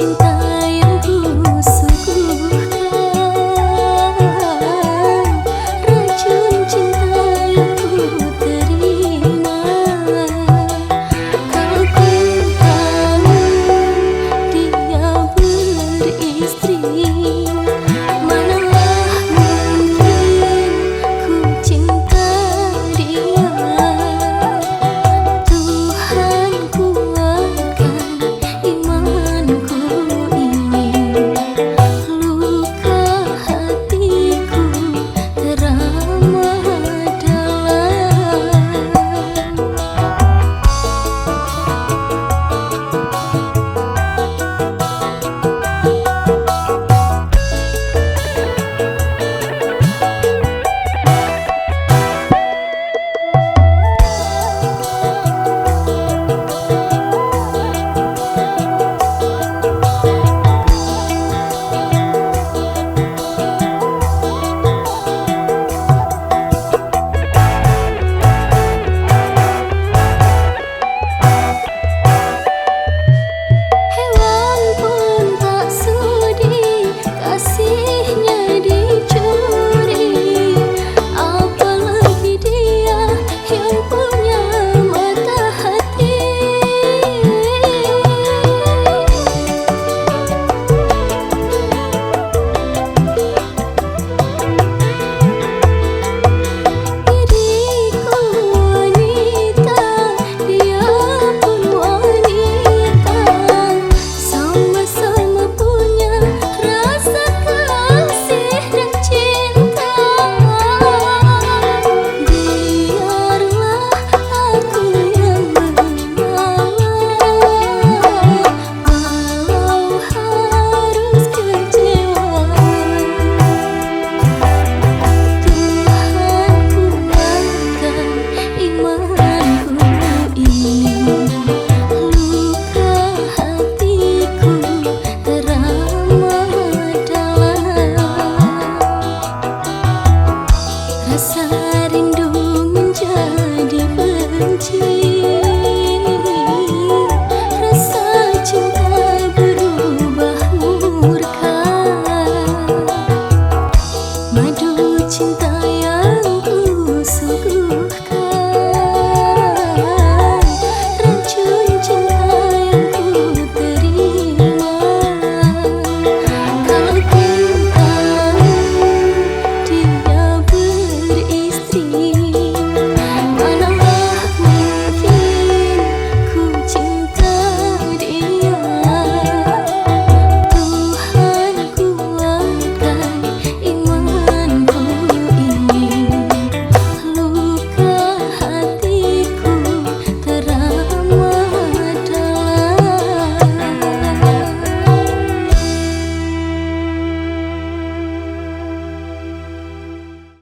You.